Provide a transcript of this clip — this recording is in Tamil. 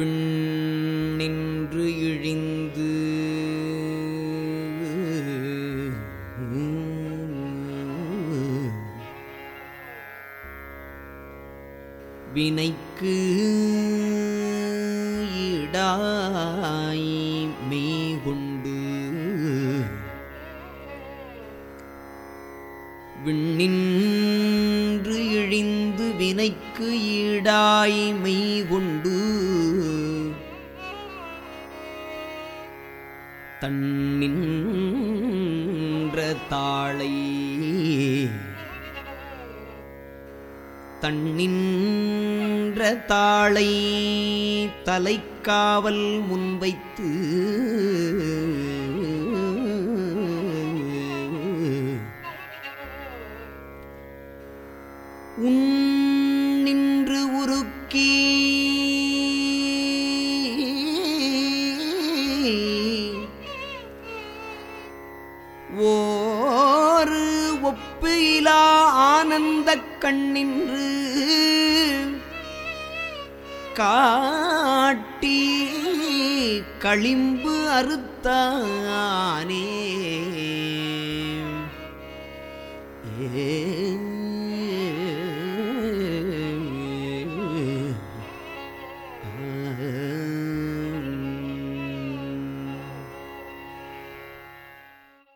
விண்ணின்று இழிந்து. வினைக்கு ஈடாய் மெய்கொண்டு. விண்ணின் வினைக்கு ஈடாய் மெய்கொண்டு. தன்னின்ற தாளை தன்னின்ற தாளை தலைக்காவல் முன்வைத்து உன் கி ஓரு ஒப்பு இலா ஆனந்தக் கண்ணின்று காட்டி களிம்பு அறுத்தானே.